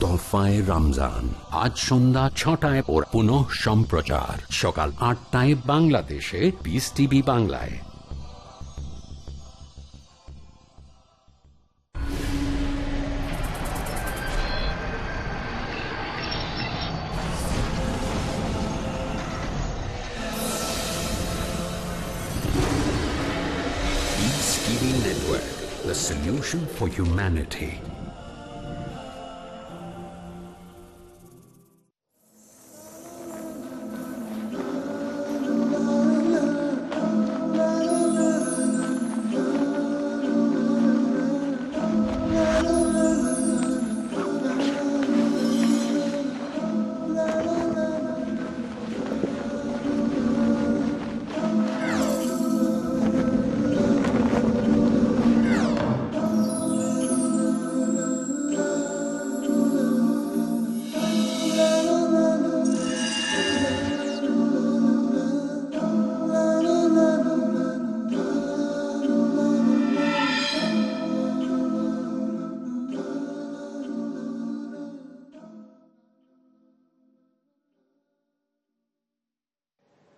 তোহফায় রমজান। আজ সন্ধ্যা ছটায় ও পুনঃ সম্প্রচার। সকাল আটটায় বাংলাদেশে পিস টিভি বাংলায়। Network, the solution for humanity.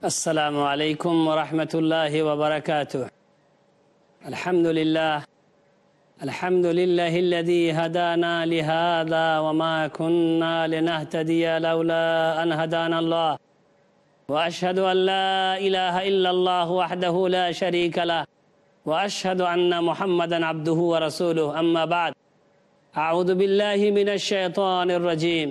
السلام عليكم ورحمة الله وبركاته. الحمد لله. الحمد لله الذي هدانا لهذا وما كنا لنهتدي لولا أن هدانا الله. وأشهد أن لا إله إلا الله وحده لا شريك له. وأشهد أن محمدا عبده ورسوله. أما بعد أعوذ بالله من الشيطان الرجيم.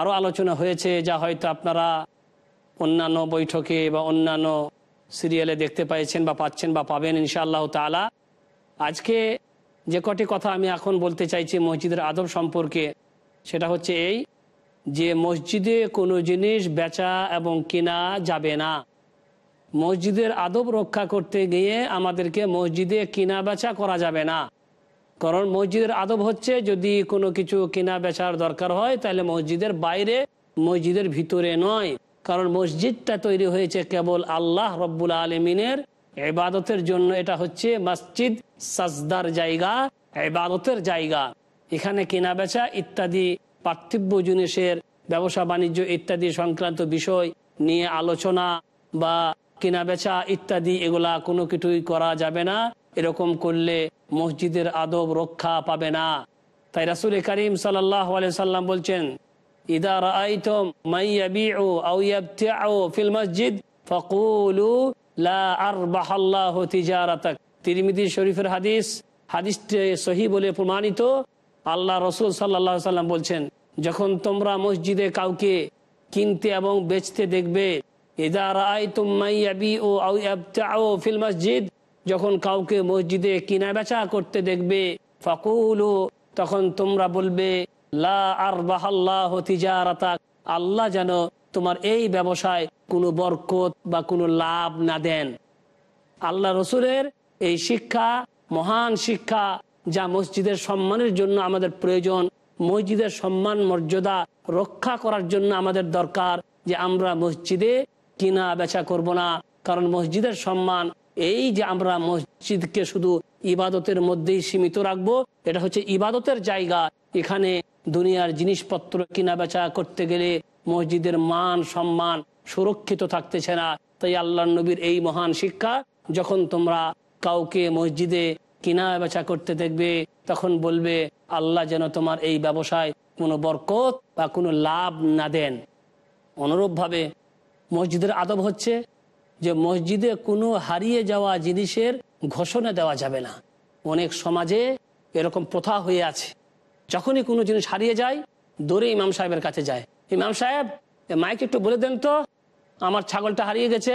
আরও আলোচনা হয়েছে যা হয়তো আপনারা অন্যান্য বৈঠকে বা অন্যান্য সিরিয়ালে দেখতে পাইছেন বা পাচ্ছেন বা পাবেন ইনশাআল্লাহ তালা আজকে যে কটি কথা আমি এখন বলতে চাইছি মসজিদের আদব সম্পর্কে, সেটা হচ্ছে এই যে মসজিদে কোনো জিনিস বেচা এবং কেনা যাবে না। মসজিদের আদব রক্ষা করতে গিয়ে আমাদেরকে মসজিদে কেনা বেচা করা যাবে না। কারণ মসজিদের আদব হচ্ছে যদি কোনো কিছু কেনা বেচার দরকার হয়, তাহলে মসজিদের বাইরে, মসজিদের ভিতরে নয়। কারণ মসজিদটা তৈরি হয়েছে কেবল আল্লাহ রব্বুল আলমিনের এবাদতের জন্য। এটা হচ্ছে মসজিদ সাজদার জায়গা এবাদতের জায়গা। এখানে কেনা বেচা ইত্যাদি পার্থিব্য জিনিসের ব্যবসা, বাণিজ্য ইত্যাদি সংক্রান্ত বিষয় নিয়ে আলোচনা বা কেনা বেচা ইত্যাদি, এগুলা কোনো কিছুই করা যাবে না। এরকম করলে মসজিদের আদব রক্ষা পাবে না। তাই রাসুল করিম সাল্লাম বলছেন শরীফের হাদিস, হাদিসটি সহি বলে প্রমাণিত। আল্লাহ রসুল সাল্লাহ সাল্লাম বলছেন, যখন তোমরা মসজিদে কাউকে কিনতে এবং বেচতে দেখবে, ইদা মাইয়াবিউ আও ইয়াবতিউ ফিল মসজিদ যখন কাউকে মসজিদে কিনা বেচা করতে দেখবে, ফাকুলু, তখন তোমরা বলবে আল্লাহ যেন তোমার এই ব্যবসায় কোনো বরকত বা কোনো লাভ না দেন। আল্লাহ রসুলের এই শিক্ষা, মহান শিক্ষা, যা মসজিদের সম্মানের জন্য আমাদের প্রয়োজন, মসজিদের সম্মান, মর্যাদা রক্ষা করার জন্য আমাদের দরকার যে আমরা মসজিদে কিনা বেচা করব না, কারণ মসজিদের সম্মান এই যে আমরা মসজিদকে শুধু ইবাদতের মধ্যেই সীমিত রাখব, এটা হচ্ছে ইবাদতের জায়গা। এখানে দুনিয়ার জিনিসপত্র কিনা বেচা করতে গেলে মসজিদের মান, সম্মান সুরক্ষিত থাকতেছে না। তাই আল্লাহ নবীর এই মহান শিক্ষা, যখন তোমরা কাউকে মসজিদে কিনা বেচা করতে দেখবে, তখন বলবে, আল্লাহ যেন তোমার এই ব্যবসায় কোনো বরকত বা কোনো লাভ না দেন। অনুরূপভাবে মসজিদের আদব হচ্ছে যে মসজিদে কোনো হারিয়ে যাওয়া জিনিসের ঘোষণা দেওয়া যাবে না। অনেক সমাজে এরকম প্রথা হয়ে আছে। যখনই কোনো জিনিস হারিয়ে যায়, দৌড়ে ইমাম সাহেবের কাছে যায়। ইমাম সাহেব, মাইক একটু বলে দেন তো, আমার ছাগলটা হারিয়ে গেছে,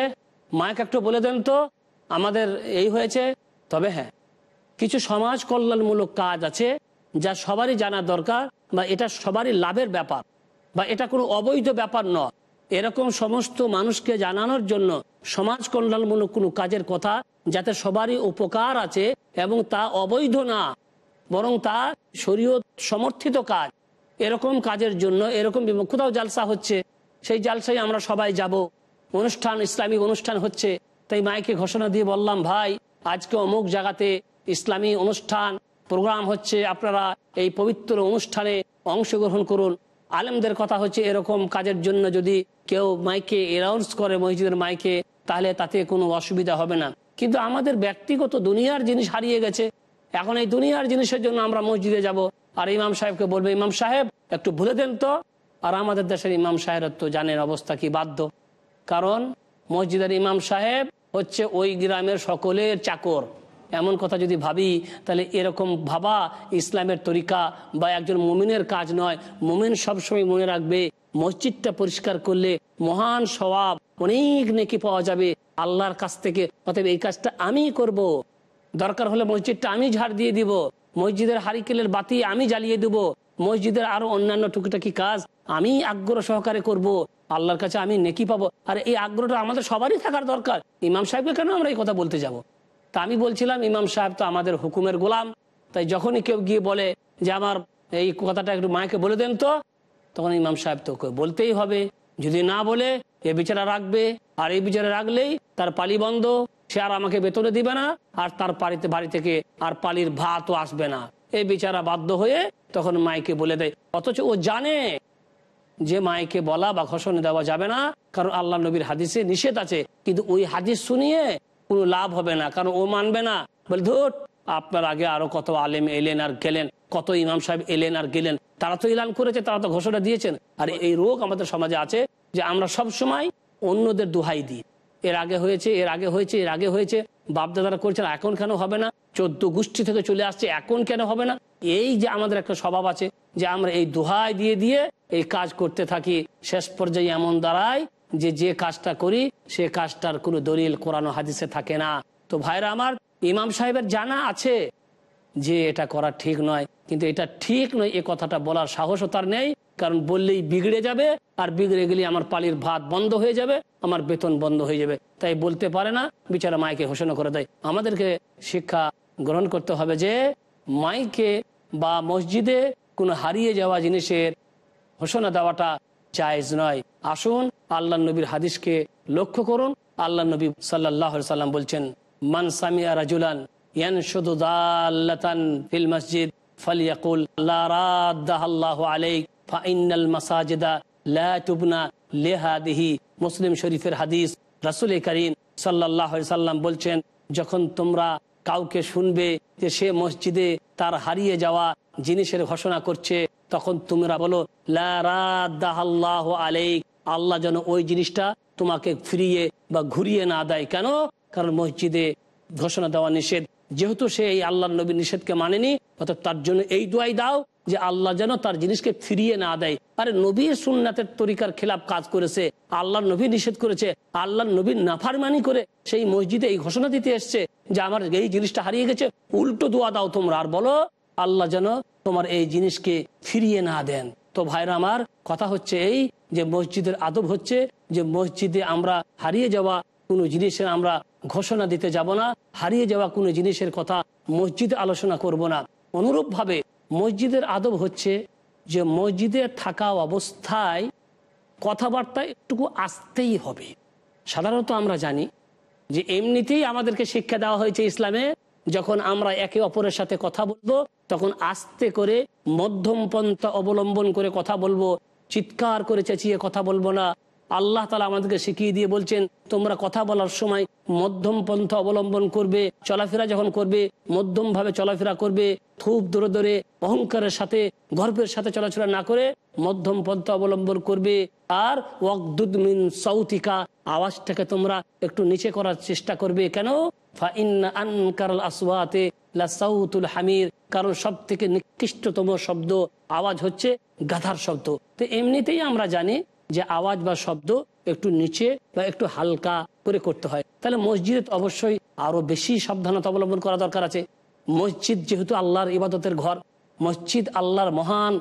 মাইক একটু বলে দেন তো, আমাদের এই হয়েছে। তবে হ্যাঁ কিছু সমাজ কল্যাণমূলক কাজ আছে যা সবারই জানা দরকার বা এটা সবারই লাভের ব্যাপার বা এটা কোনো অবৈধ ব্যাপার নয়। এরকম সমস্ত মানুষকে জানানোর জন্য সমাজ কল্যাণমূলক কোনো কাজের কথা যাতে সবারই উপকার আছে এবং তা অবৈধ না, বরং তা শরীয়ত সমর্থিত কাজ। এরকম কাজের জন্য এরকম কোথাও জালসা হচ্ছে, সেই জালসায় আমরা সবাই যাব। অনুষ্ঠান ইসলামিক অনুষ্ঠান হচ্ছে। তাই মাইকে ঘোষণা দিয়ে বললাম, ভাই, আজকে অমুক জায়গাতে ইসলামী অনুষ্ঠান, প্রোগ্রাম হচ্ছে। আপনারা এই পবিত্র অনুষ্ঠানে অংশগ্রহণ করুন। আলেমদের কথা হচ্ছে এরকম কাজের জন্য যদি কেউ মাইকে অ্যানাউন্স করে মসজিদের মাইকে, তাহলে তাতে কোনো অসুবিধা হবে না। কিন্তু আমাদের ব্যক্তিগত দুনিয়ার জিনিস হারিয়ে গেছে। এখন এই দুনিয়ার জিনিসের জন্য আমরা মসজিদে যাব। আর ইমাম সাহেবকে বলবে, ইমাম সাহেব, একটু ভুলে দেন তো। আর আমাদের দেশের ইমাম সাহেবের তো জানেন অবস্থা কি বাধ্য। কারণ মসজিদের ইমাম সাহেব হচ্ছে ওই গ্রামের সকলের চাকর। এমন কথা যদি ভাবি, তাহলে এরকম ভাবা ইসলামের তরিকা বা একজন মুমিনের কাজ নয় মুমিন সবসময় মনে রাখবে, মসজিদটা পরিষ্কার করলে মহান স্বভাব অনেক নেকি পাওয়া যাবে আল্লাহর কাছ থেকে অতএব এই কাজটা আমি করব। দরকার হলে মসজিদটা আমি ঝাড় দিয়ে দিব, মসজিদের হারিকেলের বাতি আমি জ্বালিয়ে দেব, মসজিদের আরও অন্যান্য টুকিটাকি কাজ আমি আগ্রহ সহকারে করব, আল্লাহর কাছে আমি নেকি পাবো আর এই আগ্রহটা আমাদের সবারই থাকার দরকার ইমাম সাহেবকে কেন আমরা এই কথা বলতে যাব। তা আমি বলছিলাম, ইমাম সাহেব তো আমাদের হুকুমের গোলাম। তাই যখনই কেউ গিয়ে বলে যে, আমার এই কথাটা একটু মাকে বলে দেন তো, তখন ইমাম সাহেব তোকে বলতেই হবে। যদি না বলে, এ বিচারা রাখবে। আর এই বিচারে রাখলেই তার পালি বন্ধ। সে আর আমাকে বেতনে দিবে না, আর তার বাড়িতে, বাড়ি থেকে আর পালির ভাতও আসবে না। এই বিচারা বাধ্য হয়ে তখন মাইকে বলে দেয়। অথচ ও জানে যে মাইকে বলা বা ঘোষণা দেওয়া যাবে না, কারণ আল্লাহ নবীর হাদিসে নিষেধ আছে। কিন্তু ওই হাদিস শুনিয়ে কোনো লাভ হবে না, কারণ ও মানবে না। বলে ধুট আপনার আগে আরও কত আলেম এলেন আর গেলেন, কত ইমাম সাহেব এলেন আর গেলেন, তারা তো ইলান করেছে, তারা তো ঘোষণা দিয়েছেন। আর এই রোগ আমাদের সমাজে আছে যে আমরা সব সময় অন্যদের দোহাই দিই। এর আগে হয়েছে, এর আগে হয়েছে, এর আগে হয়েছে, বাপদাদারা করেছেন, এখন কেন হবে না? চোদ্দ গোষ্ঠী থেকে চলে আসছে, এখন কেন হবে না? এই যে আমাদের একটা স্বভাব আছে যে আমরা এই দোহাই দিয়ে দিয়ে এই কাজ করতে থাকি, শেষ পর্যায়ে এমন দাঁড়ায় যে যে কাজটা করি, সে কাজটার কোনো দলিল কোরআন হাদিসে থাকে না। তো ভাইরা আমার, ইমাম সাহেবের জানা আছে যে এটা করা ঠিক নয়, কিন্তু এটা ঠিক নয়, এ কথাটা বলার সাহসও তার নেই, কারণ বললেই বিগড়ে যাবে, আর বিগড়ে গেলে আমার পালির ভাত বন্ধ হয়ে যাবে, আমার বেতন বন্ধ হয়ে যাবে। তাই বলতে পারে না, বিচারা মাইকে ঘোষণা করে দেয়। আমাদেরকে শিক্ষা গ্রহণ করতে হবে যে, মাইকে বা মসজিদে কোনো হারিয়ে যাওয়া জিনিসের ঘোষণা দেওয়াটা জায়েজ নয়। আসুন আল্লাহ নবীর হাদিসকে লক্ষ্য করুন। আল্লাহ নবী সাল্লাহ সাল্লাম বলছেন, মান সামিয়া রাজুলান বলছেন, যখন তোমরা কাউকে শুনবে যে সে মসজিদে তার হারিয়ে যাওয়া জিনিসের ঘোষণা করছে, তখন তোমরা বলো, লা রাদ্দাহ আল্লাহু আলাইক আল্লাহ যেন ওই জিনিসটা তোমাকে ফিরিয়ে বা ঘুরিয়ে না দেয়। কেন? কারণ মসজিদে ঘোষণা দেওয়া নিষেধ। যেহেতু সে এই আল্লাহ নবীর নিষেধকে মানেনি, অর্থাৎ তার জন্য এই দোয়াই দাও যে আল্লাহ যেন তার জিনিসকে ফিরিয়ে না দেয়। আরে নবীর সুন্নাতের তরিকার খেলাফ কাজ করেছে আল্লাহ নবী নিষেধ করেছে আল্লাহ নবীর নাফারমানি করে সেই মসজিদে এই ঘোষণা দিতে এসছে যে আমার এই জিনিসটা হারিয়ে গেছে, উল্টো দোয়া দাও তোমরা। আর বলো, আল্লাহ যেন তোমার এই জিনিসকে ফিরিয়ে না দেন। তো ভাইরা আমার, কথা হচ্ছে এই যে মসজিদের আদব হচ্ছে যে মসজিদে আমরা হারিয়ে যাওয়া কোনো জিনিসের আমরা ঘোষণা দিতে যাব না, হারিয়ে যাওয়া কোনো জিনিসের কথা মসজিদে আলোচনা করব না। অনুরূপভাবে মসজিদের আদব হচ্ছে যে মসজিদে থাকা অবস্থায় কথাবার্তা একটুকু আসতেই হবে। সাধারণত আমরা জানি যে এমনিতেই আমাদেরকে শিক্ষা দেওয়া হয়েছে ইসলামে, যখন আমরা একে অপরের সাথে কথা বলব, তখন আস্তে করে মধ্যম পন্থা অবলম্বন করে কথা বলব চিৎকার করে চেঁচিয়ে কথা বলব না। আল্লাহ তালা আমাদেরকে শিখিয়ে দিয়ে বলছেন, তোমরা কথা বলার সময় মধ্যম পন্থা অবলম্বন করবে, চলাফেরা যখন করবে মধ্যম ভাবে চলাফেরা করবে, খুব দূরে দূরে অহংকারের সাথে, গর্বের সাথে চলাচলা না করে মধ্যম পন্থা অবলম্বন করবে। আর ওয়াকদুদ মিন সৌতিকা আওয়াজটাকে তোমরা একটু নিচে করার চেষ্টা করবে। কেন? কারণ সব থেকে নিকৃষ্টতম শব্দ আওয়াজ হচ্ছে গাধার শব্দ। তো এমনিতেই আমরা জানি যে আওয়াজ বা শব্দ একটু নিচে বা একটু হালকা করে করতে হয়। তাহলে মসজিদে অবশ্যই আরও বেশি সাবধানতা অবলম্বন করা দরকার আছে। মসজিদ যেহেতু আল্লাহর ইবাদতের ঘর, মসজিদ আল্লাহর মহান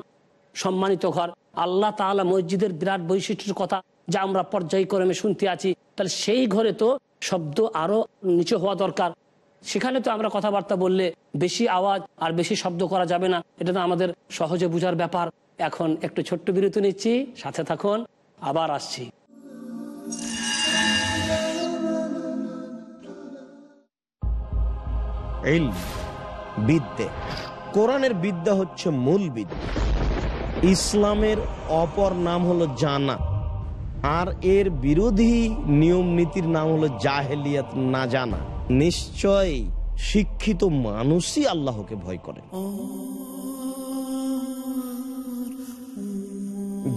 সম্মানিত ঘর। আল্লাহ তাআলা মসজিদের বিরাট বৈশিষ্ট্যের কথা যা আমরা পর্যায়ক্রমে শুনতে আছি, তাহলে সেই ঘরে তো শব্দ আরও নিচে হওয়া দরকার। সেখানে তো আমরা কথাবার্তা বললে বেশি আওয়াজ আর বেশি শব্দ করা যাবে না, এটা তো আমাদের সহজে বোঝার ব্যাপার। এখন একটু ছোট্ট বিরতি নিচ্ছি, সাথে থাকুন, আবার আসছি। কোরআনের বিদ্যা হচ্ছে মূল বিদ্যা। ইসলামের অপর নাম হলো জানা আর এর বিরোধী নিয়ম নীতির নাম হলো জাহেলিয়াত না জানা। নিশ্চয় শিক্ষিত মানুষই আল্লাহকে ভয় করে।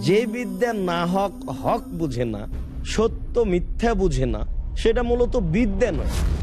যে বিদ্যা না হক হক বুঝে না, সত্য মিথ্যা বুঝে না, সেটা মূলত বিদ্যা নয়।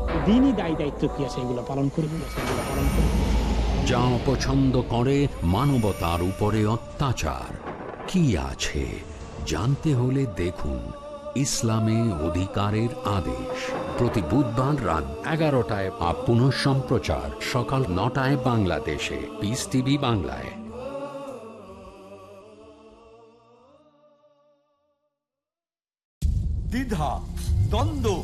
দিনই দায় দায়িত্ব কি আছে? এগুলো পালন করব সেগুলো পালন করব যা অপছন্দ করে মানবতার উপরে অত্যাচার। কি আছে? জানতে হলে দেখুন ইসলামে অধিকারের আদেশ। প্রতি বুধবার রাত এগারোটায় আপ পুনঃ সম্প্রচার সকাল নটায় বাংলাদেশে। পিস টিভি বাংলায়। দ্বিধা দ্বন্দ্ব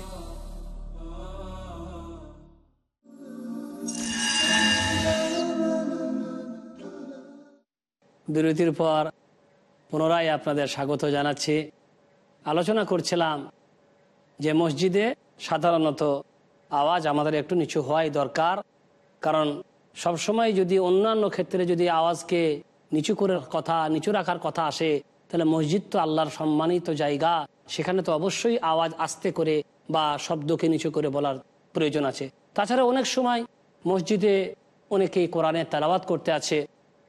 বিরতির পর পুনরায় আপনাদের স্বাগত জানাচ্ছি। আলোচনা করছিলাম যে মসজিদে সাধারণত আওয়াজ আমাদের একটু নিচু হওয়াই দরকার, কারণ সবসময় যদি অন্যান্য ক্ষেত্রে যদি আওয়াজকে নিচু করে কথা, নিচু রাখার কথা আসে, তাহলে মসজিদ তো আল্লাহর সম্মানিত জায়গা। সেখানে তো অবশ্যই আওয়াজ আস্তে করে বা শব্দকে নিচু করে বলার প্রয়োজন আছে। তাছাড়া অনেক সময় মসজিদে অনেকেই কোরআনের তালাবাত করতে আছে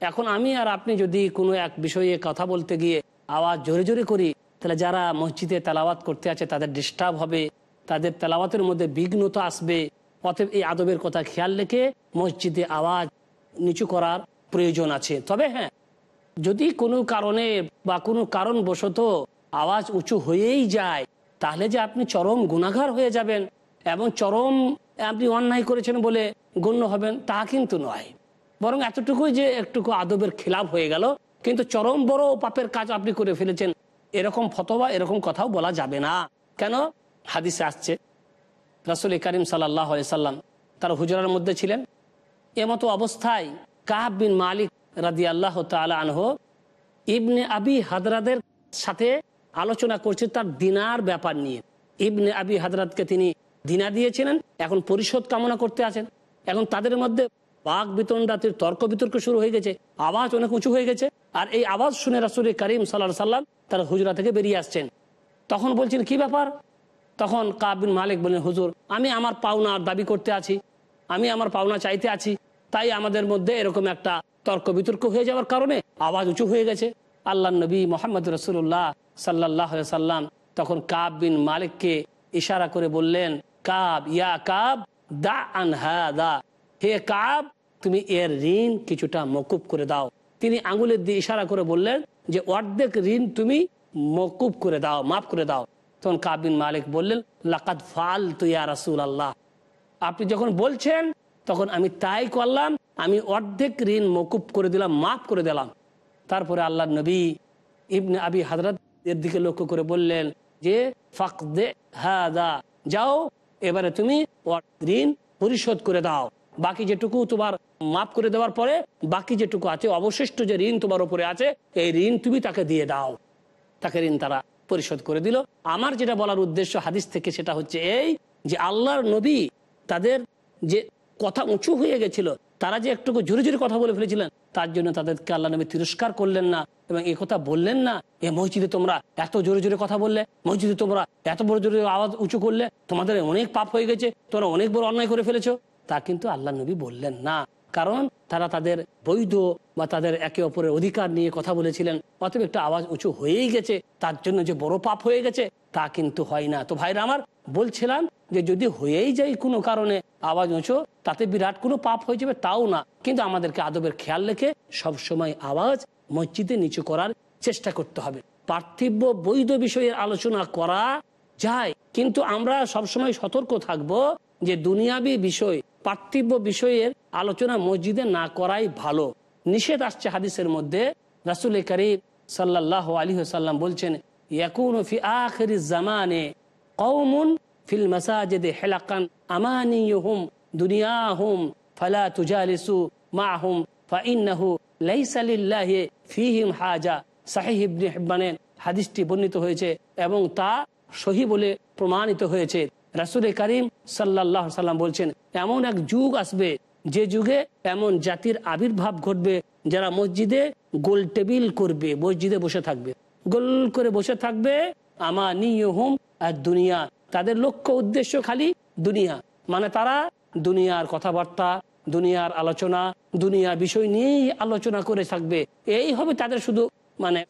এখন আমি আর আপনি যদি কোনো এক বিষয়ে কথা বলতে গিয়ে আওয়াজ জোরে জোরে করি, তাহলে যারা মসজিদে তেলাওয়াত করতে আছে তাদের ডিস্টার্ব হবে, তাদের তেলাওয়াতের মধ্যে বিঘ্নতা আসবে। অতএব এই আদবের কথা খেয়াল রেখে মসজিদে আওয়াজ নিচু করার প্রয়োজন আছে। তবে হ্যাঁ যদি কোনো কারণে বা কোনো কারণবশত আওয়াজ উঁচু হয়েই যায়, তাহলে যে আপনি চরম গুণাগার হয়ে যাবেন এবং চরম আপনি অন্যায় করেছেন বলে গণ্য হবেন, তা কিন্তু নয়। বরং এতটুকুই যে একটুকু আদবের খেলাপ হয়ে গেল, কিন্তু চরম বড় পাপের কাজ আপনি করে ফেলেছেন। এরকম ফতোয়া, এরকম কথাও বলা যাবে না। কেন? হাদিসে আসছে, রাসুল করিম সাল্লাম তার হুজরার মধ্যে ছিলেন। এমতো অবস্থায় কাহাব বিন মালিক রাদি আল্লাহ আনহ ইবনে আবি হাদরাদের সাথে আলোচনা করছে তার দিনার ব্যাপার নিয়ে। ইবনে আবি হাদরাতকে তিনি দিনা দিয়েছিলেন, এখন পরিশোধ কামনা করতে আছেন। এখন তাদের মধ্যে বাঘ বিতণ্ডাতের তর্ক বিতর্ক শুরু হয়ে গেছে। আওয়াজ অনেক উঁচু হয়ে গেছে। আর এই আওয়াজ শুনে রাসুল করিম সাল্লাহ সাল্লাম তার হুজরা থেকে বেরিয়ে আসছেন। তখন বলছেন, কি ব্যাপার? তখন কাবিন মালিক বললেন, হুজুর, আমি আমার পাওনার দাবি করতে আছি। আমি আমার পাওনা চাইতে আছি। তাই আমাদের মধ্যে এরকম একটা তর্ক বিতর্ক হয়ে যাওয়ার কারণে আওয়াজ উঁচু হয়ে গেছে। আল্লাহ নবী মোহাম্মদ রসুল্লাহ সাল্লাহ সাল্লাম তখন কাব বিন মালিককে ইশারা করে বললেন, কাব, ইয়া কাব দা আনহা দা হে কাব, তুমি এর ঋণ কিছুটা মকুব করে দাও। তিনি আঙ্গুলের দিয়ে ইশারা করে বললেন যে, অর্ধেক ঋণ তুমি মকুব করে দাও, মাফ করে দাও। তখন কাবিন মালিক বললেন লাকাত ফাল তুইয়া রাসুল আল্লাহ আপনি যখন বলছেন, তখন আমি তাই করলাম, আমি অর্ধেক ঋণ মকুব করে দিলাম, মাফ করে দিলাম। তারপরে আল্লাহ নবী ইবনে আবি হাজরত এর দিকে লক্ষ্য করে বললেন যে ফাক দে হাদা, যাও, এবারে তুমি ঋণ পরিশোধ করে দাও। বাকি যেটুকু তোমার মাফ করে দেওয়ার পরে, বাকি যেটুকু আছে, অবশিষ্ট যে ঋণ তোমার উপরে আছে, এই ঋণ তুমি তাকে দিয়ে দাও। তাকে ঋণ তারা পরিশোধ করে দিল। আমার যেটা বলার উদ্দেশ্য হাদিস থেকে সেটা হচ্ছে এই যে আল্লাহর নবী তাদের যে কথা উঁচু হয়ে গেছিল, তারা যে একটু জোরে জোরে কথা বলে ফেলেছিলেন, তার জন্য তাদেরকে আল্লাহ নবী তিরস্কার করলেন না এবং এই কথা বললেন না, এ মসজিদে তোমরা এত জোরে জোরে কথা বললে, মসজিদে তোমরা এত বড় জোরে আওয়াজ উঁচু করলে, তোমাদের অনেক পাপ হয়ে গেছে তোমরা অনেক বড় অন্যায় করে ফেলেছো। তা কিন্তু আল্লাহ নবী বললেন না। কারণ তারা তাদের বৈধ বা তাদের একে অপরের অধিকার নিয়ে কথা বলেছিলেন। অতএব একটা আওয়াজ উঁচু হয়েই গেছে। তার জন্য যে বড় পাপ হয়ে গেছে, তা কিন্তু হয় না। তো ভাইরা আমার, বলছিলাম যে যদি হয়েই যায় কোনো কারণে আওয়াজ উঁচু, তাতে বিরাট কোনো পাপ হয়ে যাবে তাও না। কিন্তু আমাদেরকে আদবের খেয়াল রেখে সবসময় আওয়াজ মসজিদে নিচু করার চেষ্টা করতে হবে। পার্থিব্য বৈধ বিষয়ে আলোচনা করা যায়। কিন্তু আমরা সবসময় সতর্ক থাকব যে দুনিয়াবি বিষয় পার্থিব্য বিষয়ের আলোচনা মসজিদে না করাই ভালো। নিষেধ আসছে হাদিসের মধ্যে। রাসুল করিম সাল্লাহ আলী সাল্লাম বলছেন জামানে হাজা। হাদিসটি বর্ণিত হয়েছে এবং তা সহি বলে প্রমাণিত হয়েছে। রাসুল করিম সাল্লাহ সাল্লাম বলছেন, এমন এক যুগ আসবে, যে যুগে এমন জাতির আবির্ভাব ঘটবে যারা মসজিদে গোল টেবিল করবে, মসজিদে বসে থাকবে। গোল করে বসে থাকবে আমা নিয়হুম আর দুনিয়া তাদের লক্ষ্য উদ্দেশ্য খালি দুনিয়া। মানে তারা দুনিয়ার কথাবার্তা, দুনিয়ার আলোচনা, দুনিয়া বিষয় নিয়েই আলোচনা করে থাকবে। এই হবে তাদের শুধু মানে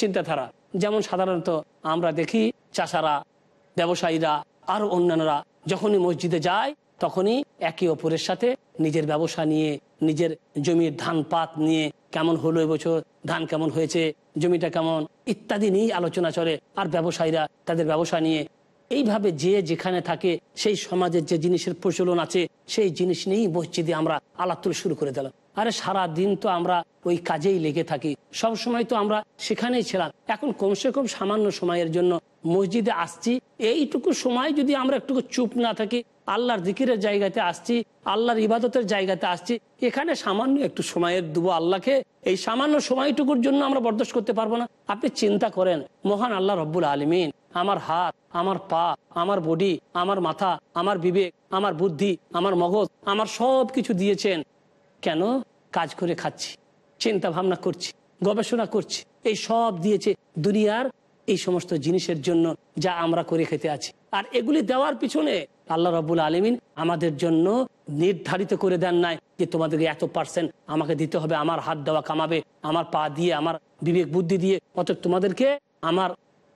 চিন্তাধারা। যেমন সাধারণত আমরা দেখি চাষারা, ব্যবসায়ীরা আর অন্যান্যরা যখনই মসজিদে যায়, তখনই একে অপরের সাথে নিজের ব্যবসা নিয়ে, নিজের জমির ধান পাত নিয়ে কেমন হলো এবছর, ধান কেমন হয়েছে, জমিটা কেমন, ইত্যাদি নিয়েই আলোচনা চলে। আর ব্যবসায়ীরা তাদের ব্যবসা নিয়ে। এইভাবে যে যেখানে থাকে, সেই সমাজের যে জিনিসের প্রচলন আছে, সেই জিনিস নিয়েই মসজিদে আমরা আলাপ শুরু করে দিলাম। আরে সারা দিন তো আমরা ওই কাজেই লেগে থাকি। সব সময় তো আমরা সেখানেই ছিলাম। এখন কমসে কম সামান্য সময়ের জন্য মসজিদে আসছি। এইটুকু সময় যদি আমরা একটু চুপ না থাকি, আল্লাহর দিকিরের জায়গাতে আসছি, আল্লাহর ইবাদতের জায়গাতে আসছি, এখানে সামান্য একটু সময়ের দেবো আল্লাহকে। এই সামান্য সময়টুকুর জন্য আমরা বরদাস্ত করতে পারব না। আপনি চিন্তা করেন, মহান আল্লাহ রব্বুল আলমিন, আমার হাত, আমার পা, আমার বডি, আমার মাথা, আমার বিবেক, আমার বুদ্ধি, আমার মগজ, আমার সব কিছু দিয়েছেন। কেন কাজ করে খাচ্ছি চিন্তা ভাবনা করছি, গবেষণা করছি, এই সব দিয়েছে দুনিয়ার এই সমস্ত জিনিসের জন্য যা আমরা করে খেতে আছি। আর এগুলি দেওয়ার পিছনে আল্লাহ রবুল আলমিন আমাদের জন্য নির্ধারিত করে দেন নাই যে তোমাদেরকে এত পার্সেন্ট আমাকে দিতে হবে, আমার হাত দেওয়া কামাবে, আমার পা দিয়ে, আমার বিবেক বুদ্ধি দিয়ে অত তোমাদেরকে আমার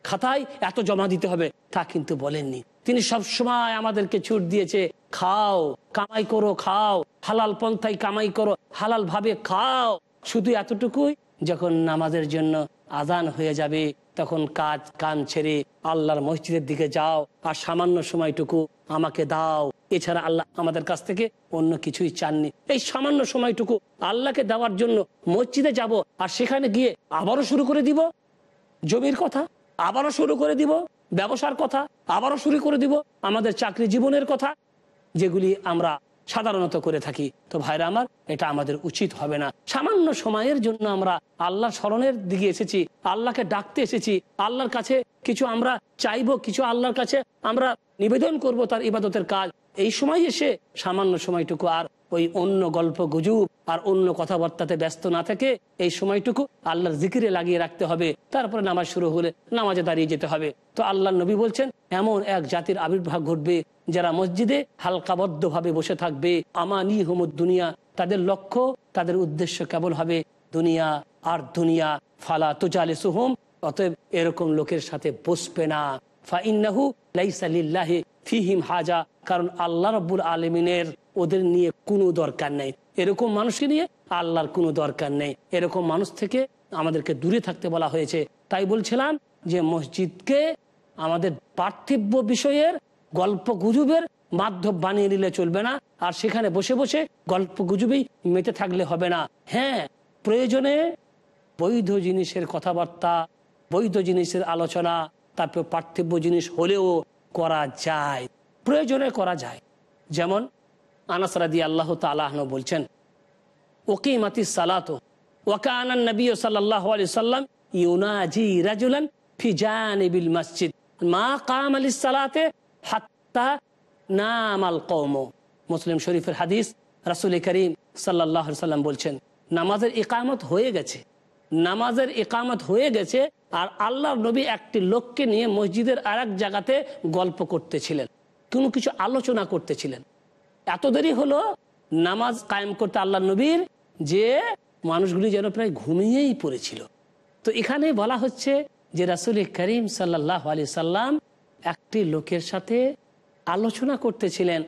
খাতায় এত জমা দিতে হবে। তা কিন্তু বলেননি। তিনি সব সময় আমাদেরকে ছুট দিয়েছে, খাও, কামাই করো, খাও, হালাল পন্থায় কামাই করো, হালাল ভাবে খাও। শুধু এতটুকুই, যখন নামাজের জন্য আজান হয়ে যাবে, তখন কাজ কান ছেড়ে আল্লাহর মসজিদের দিকে যাও আর সামান্য সময়টুকু আমাকে দাও। এছাড়া আল্লাহ আমাদের কাছ থেকে অন্য কিছুই চাননি। এই সামান্য সময়টুকু আল্লাহকে দেওয়ার জন্য মসজিদে যাব আর সেখানে গিয়ে আবারও শুরু করে দিব? জমির কথা? আবারও শুরু করে দিব? ব্যবসার কথা, আবারও শুরু করে দিব আমাদের চাকরি জীবনের কথা, যেগুলি আমরা সাধারণত করে থাকি। তো ভাইরা আমার, এটা আমাদের উচিত হবে না। সামান্য সময়ের জন্য আমরা আল্লাহ স্মরণের দিকে এসেছি, আল্লাহকে ডাকতে এসেছি, আল্লাহর কাছে কিছু আমরা চাইব, কিছু আল্লাহর কাছে আমরা নিবেদন করব তার ইবাদতের কাজ। এই সময় এসে সামান্য সময়টুকু আর ওই অন্য গল্প গুজব আর অন্য কথাবার্তাতে ব্যস্ত না থেকে এই সময়টুকু আল্লাহর জিকিরে লাগিয়ে রাখতে হবে। তারপরে নামাজ শুরু হলে নামাজে দাঁড়িয়ে যেতে হবে। তো আল্লাহ নবী বলছেন, এমন এক জাতির আবির্ভাব ঘটবে যারা মসজিদে হালকাবদ্ধ ভাবে বসে থাকবে। আমানি হুমুদ দুনিয়া, তাদের লক্ষ্য, তাদের উদ্দেশ্য কেবল হবে দুনিয়া, আর দুনিয়া ফালা তুজালে সুহুম অতএব এরকম লোকের সাথে বসবে না। ফাইন্নাহু লাইসা লিল্লাহি ফিহিম হাজা, কারণ আল্লাহ রব্বুল আলমিনের ওদের নিয়ে কোনো দরকার নেই। এরকম মানুষকে নিয়ে আল্লাহর কোনো দরকার নেই। এরকম মানুষ থেকে আমাদেরকে দূরে থাকতে বলা হয়েছে। তাই বলছিলাম যে মসজিদকে আমাদের পার্থিব্য বিষয়ের গল্প গুজবের মাধ্যম বানিয়ে নিলে চলবে না। আর সেখানে বসে বসে গল্প গুজবেই মেতে থাকলে হবে না। হ্যাঁ প্রয়োজনে বৈধ জিনিসের কথাবার্তা, বৈধ জিনিসের আলোচনা, তারপর পার্থিব্য জিনিস হলেও করা যায়। প্রয়োজনে করা যায়। যেমন আনাসরাদি আল্লাহ তালাহন বলছেন ওকে মাতি সালাতো ওকানান নবী সাল্লাহ আলি সাল্লাম ইউনাজি রাজুলান ফিজানিবিল মসজিদ, মা কাম আলি সালাতে হাত্তা নামাল কৌম মুসলিম শরীফের হাদিস রাসুল করিম সাল্লাহ সাল্লাম বলছেন, নামাজের ইকামত হয়ে গেছে, নামাজের ইকামত হয়ে গেছে, আর আল্লাহ নবী একটি লোককে নিয়ে মসজিদের আর এক জায়গাতে গল্প করতেছিলেন, কোনো কিছু আলোচনা করতেছিলেন। এত দেরি হলো নামাজ কায়েম করতে আল্লাহ নবীর যে মানুষগুলি যেন প্রায় ঘুমিয়েই পড়েছিল। তো এখানে বলা হচ্ছে যে রাসুল করিম সাল্লাহ আলি সাল্লাম একটি লোকের সাথে আলোচনা করতেছিলেন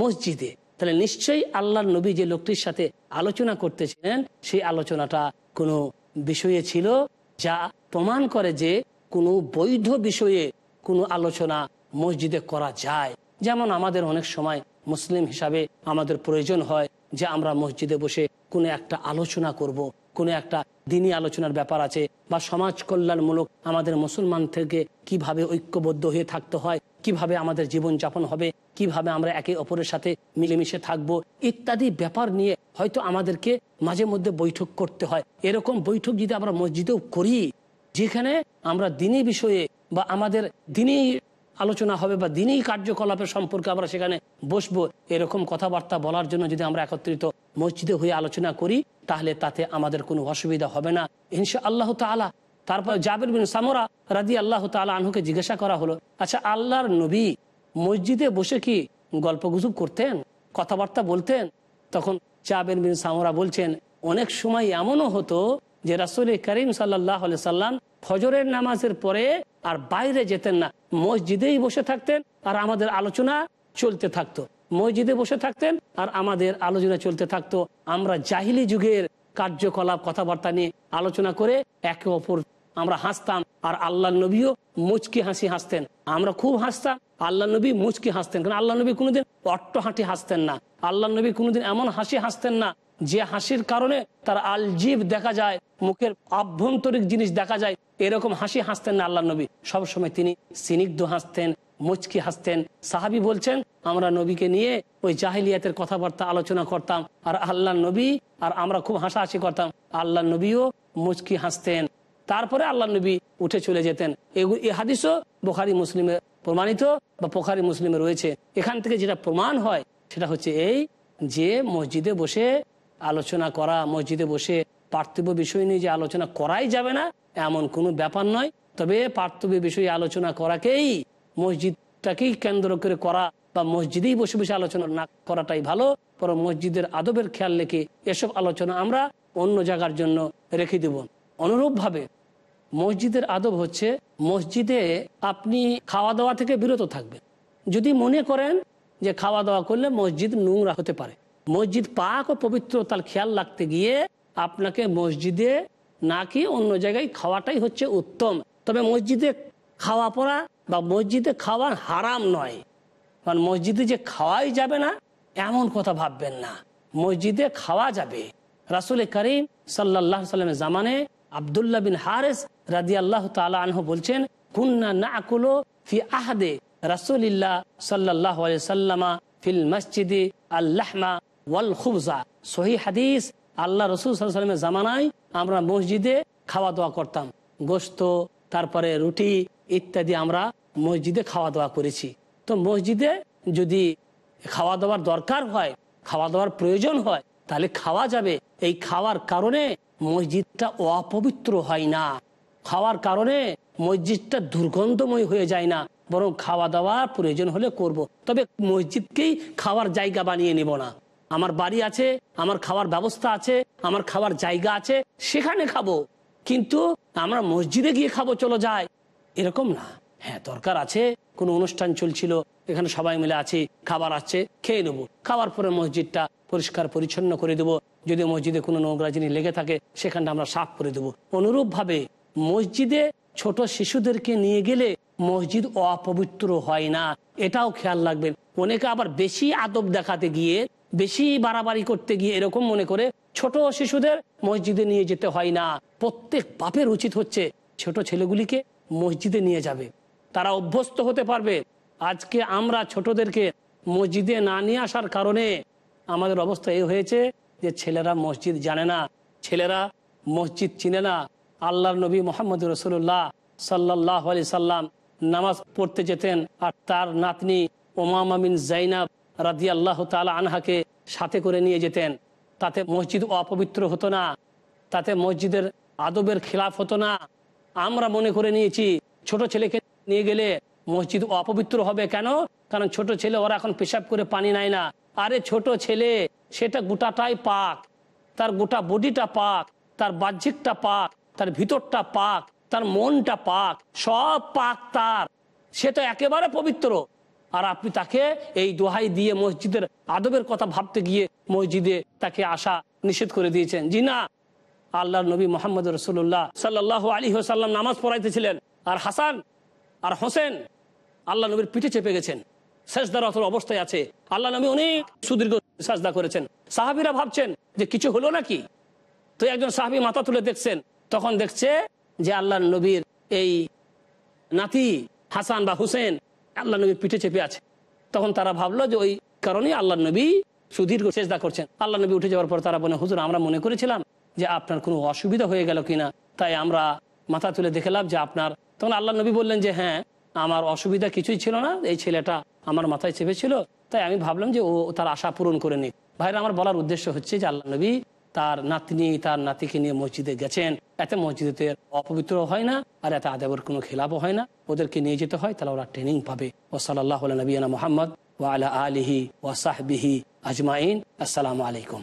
মসজিদে। তাহলে নিশ্চয়ই আল্লাহ নবী যে লোকটির সাথে আলোচনা করতেছিলেন, সেই আলোচনাটা কোনো বিষয়ে ছিল যা প্রমাণ করে যে কোনো বৈধ বিষয়ে কোনো আলোচনা মসজিদে করা যায়। যেমন আমাদের অনেক সময় মুসলিম হিসাবে আমাদের প্রয়োজন হয় যে আমরা মসজিদে বসে কোনো একটা আলোচনা করব। কোনো একটা দিনী আলোচনার ব্যাপার আছে বা সমাজ কল্যাণমূলক আমাদের মুসলমান থেকে কীভাবে ঐক্যবদ্ধ হয়ে থাকতে হয়, কীভাবে আমাদের জীবন যাপন হবে, কীভাবে আমরা একে অপরের সাথে মিলেমিশে থাকব ইত্যাদি ব্যাপার নিয়ে হয়তো আমাদেরকে মাঝে মধ্যে বৈঠক করতে হয় এরকম বৈঠক যদি আমরা মসজিদেও করি, যেখানে আমরা দিনী বিষয়ে বা আমাদের দিনী আলোচনা হবে বা দিনই কার্যকলাপের সম্পর্কে আমরা সেখানে বসবো, এরকম কথাবার্তা বলার জন্য যদি আমরা একত্রিত মসজিদে হয়ে আলোচনা করি, তাহলে তাতে আমাদের কোনো অসুবিধা হবে না। ইনশা আল্লাহ তালা তারপর জাবির বিন সামরা রাজি আল্লাহ তালা আনহুকে জিজ্ঞাসা করা হলো আচ্ছা আল্লাহর নবী মসজিদে বসে কি গল্প গুজব করতেন, কথাবার্তা বলতেন? তখন জাবের বিন সামরা বলছেন, অনেক সময় এমনও হতো যে রাসুল করিম সাল্লাহ সাল্লাম ফজরের নামাজের পরে আর বাইরে যেতেন না। মসজিদেই বসে থাকতেন আর আমাদের আলোচনা চলতে থাকতো। মসজিদে বসে থাকতেন আর আমাদের আলোচনা চলতে থাকতো। আমরা জাহিলি যুগের কার্যকলাপ কথাবার্তা নিয়ে আলোচনা করে একে অপর আমরা হাসতাম আর আল্লাহ নবীও মুচকি হাসি হাসতেন। আমরা খুব হাসতাম আল্লাহ নবী মুচকি হাসতেন। কারণ আল্লাহ নবী কোনোদিন অট্ট হাঁটি হাসতেন না। আল্লাহ নবী কোনোদিন এমন হাসি হাসতেন না যে হাসির কারণে তার আলজিব দেখা যায়, মুখের আভ্যন্তরিক জিনিস দেখা যায়, এরকম হাসি হাসতেন না আল্লাহ নবী। সবসময় তিনি স্নিগ্ধ হাসতেন, মুচকি হাসতেন। সাহাবি বলছেন, আমরা নবীকে নিয়ে ওই জাহিলিয়াতের কথাবার্তা আলোচনা করতাম, আর আল্লাহ নবী, আর আমরা খুব হাসাহাসি করতাম। আল্লাহ নবীও মুচকি হাসতেন। তারপরে আল্লাহ নবী উঠে চলে যেতেন। এই হাদিসও বোখারি, মুসলিমে প্রমাণিত বা পোখারি, মুসলিমে রয়েছে। এখান থেকে যেটা প্রমাণ হয়, সেটা হচ্ছে এই যে মসজিদে বসে আলোচনা করা, মসজিদে বসে পার্থিব বিষয় নিয়ে যে আলোচনা করাই যাবে না, এমন কোনো ব্যাপার নয়। তবে পার্থিব বিষয়ে আলোচনা করাকেই মসজিদটাকেই কেন্দ্র করে করা বা মসজিদেই বসে বসে আলোচনা না করাটাই ভালো। পর মসজিদের আদবের খেয়াল রেখে এসব আলোচনা আমরা অন্য জায়গার জন্য রেখে দেব। অনুরূপভাবে মসজিদের আদব হচ্ছে মসজিদে আপনি খাওয়া দাওয়া থেকে বিরত থাকবেন। যদি মনে করেন যে খাওয়া দাওয়া করলে মসজিদ নোংরা হতে পারে মসজিদ পাক ও পবিত্রতার খেয়াল রাখতে গিয়ে আপনাকে মসজিদে নাকি অন্য জায়গায় খাওয়াটাই হচ্ছে উত্তম। তবে মসজিদে খাওয়া পড়া বা মসজিদে খাওয়া হারাম নয়। কারণ মসজিদে যে খাওয়াই যাবে না, এমন কথা ভাববেন না। মসজিদে খাওয়া যাবে। রাসুল করিম সাল্লাহ সাল্লামের জামানে আবদুল্লাহ বিন হারেস রাজি আল্লাহ তালা আনহ বলছেন, কুন্না না আকুলো ফি আহাদে রাসুলিল্লাহ সাল্লাহ সাল্লামা ফিল মসজিদে আল্লাহমা হাদিস, আল্লাহ জামানায় আমরা মসজিদে খাওয়া দাওয়া করতাম। গোস্ত তারপরে রুটি ইত্যাদি আমরা মসজিদে খাওয়া দাওয়া করেছি। তো মসজিদে যদি খাওয়া দাওয়ার দরকার হয় খাওয়া দাওয়ার প্রয়োজন হয়, তাহলে খাওয়া যাবে। এই খাওয়ার কারণে মসজিদটা অপবিত্র হয় না। খাওয়ার কারণে মসজিদটা দুর্গন্ধময় হয়ে যায় না। বরং খাওয়া দাওয়ার প্রয়োজন হলে করব। তবে মসজিদকেই খাওয়ার জায়গা বানিয়ে নেব না। আমার বাড়ি আছে, আমার খাওয়ার ব্যবস্থা আছে, আমার খাওয়ার জায়গা আছে, সেখানে খাব। কিন্তু আমরা মসজিদে গিয়ে খাব, চলো যায় এরকম না। হ্যাঁ দরকার আছে। কোনো অনুষ্ঠান চলছিল, এখানে সবাই মিলে আছি, খাবার আছে, খেয়ে নেব। খাওয়ার পরে মসজিদটা পরিষ্কার, পরিচ্ছন্ন করে দেবো। যদি মসজিদে কোনো নোংরা জিনিস লেগে থাকে, সেখানটা আমরা সাফ করে দেবো। অনুরূপভাবে মসজিদে ছোট শিশুদেরকে নিয়ে গেলে মসজিদ অপবিত্র হয় না। এটাও খেয়াল রাখবেন। অনেকে আবার বেশি আদব দেখাতে গিয়ে বেশি বাড়াবাড়ি করতে গিয়ে এরকম মনে করে ছোট শিশুদের মসজিদে নিয়ে যেতে হয় না। প্রত্যেক বাপের উচিত হচ্ছে ছোট ছেলেগুলিকে মসজিদে নিয়ে যাবে। তারা অভ্যস্ত হতে পারবে। আজকে আমরা ছোটদেরকে মসজিদে না নিয়ে আসার কারণে আমাদের অবস্থা এই হয়েছে যে ছেলেরা মসজিদ জানে না। ছেলেরা মসজিদ চিনে না। আল্লাহর নবী মোহাম্মদ রসুল্লাহ সাল্লাহ আলি সাল্লাম নামাজ পড়তে যেতেন আর তার নাতনি ওমামা মিন জাইনাব রাদি আল্লাহ তালা আনহাকে সাথে করে নিয়ে যেতেন। তাতে মসজিদ অপবিত্র হতো না, তাতে মসজিদের আদবের খেলাফ হতো না। আমরা মনে করে নিয়েছি, ছোট ছেলেকে নিয়ে গেলে মসজিদ অপবিত্র হবে কেন? কারণ ছোট ছেলে ওরা এখন পেশাব করে পানি নেয় না। আরে ছোট ছেলে, সেটা গোটাটাই পাক। তার গোটা বডিটা পাক, তার বাহ্যিকটা পাক, তার ভিতরটা পাক, তার মনটা পাক, সব পাক তার। সে তো একেবারে পবিত্র। আর আপনি তাকে এই দোহাই দিয়ে মসজিদের আদবের কথা ভাবতে গিয়ে মসজিদে তাকে আসা নিষেধ করে দিয়েছেন। জি না। আল্লাহ নবী মোহাম্মদ রসুল্লাহ সাল্লাহ আলী সাল্লাম নামাজ পড়াইতেছিলেন। আর হাসান, আর হোসেন আল্লাহ নবীর পিঠে চেপে গেছেন। শেষদার অথর অবস্থায় আছে। আল্লাহ নবী অনেক সুদীর্ঘ সাজদা করেছেন। সাহাবিরা ভাবছেন যে কিছু হলো নাকি? তো একজন সাহাবি মাথা তুলে দেখছেন। তখন দেখছে যে আল্লাহ নবীর এই নাতি হাসান বা হুসেন আল্লাহ নবীর পিঠে চেপে আছে। তখন তারা ভাবলো যে ওই কারণেই আল্লাহ নবী সুদীর্ঘ চেষ্টা করছেন। আল্লাহ নবী উঠে যাওয়ার পর তারা বলে, হুজুর, আমরা মনে করেছিলাম যে আপনার কোনো অসুবিধা হয়ে গেল কিনা। তাই আমরা মাথা তুলে দেখলাম যে আপনার তখন আল্লাহ নবী বললেন যে হ্যাঁ আমার অসুবিধা কিছুই ছিল না। এই ছেলেটা আমার মাথায় চেপেছিল। তাই আমি ভাবলাম যে ও তার আশা পূরণ করে নিক। ভাইরা, আমার বলার উদ্দেশ্য হচ্ছে যে আল্লাহ নবী তার নাতনি, তার নাতিকে নিয়ে মসজিদে গেছেন। এতে মসজিদে অপবিত্র হয় না, আর এতে আদাবের কোনো খেলাপও হয় না। ওদেরকে নিয়ে যেতে হয়, তাহলে ওরা ট্রেনিং পাবে। ও সাল্লাহ নবীনা মোহাম্মদ ওয়ালা আলিহি ওয়াসাহবিহি আজমাইন। আসসালামু আলাইকুম।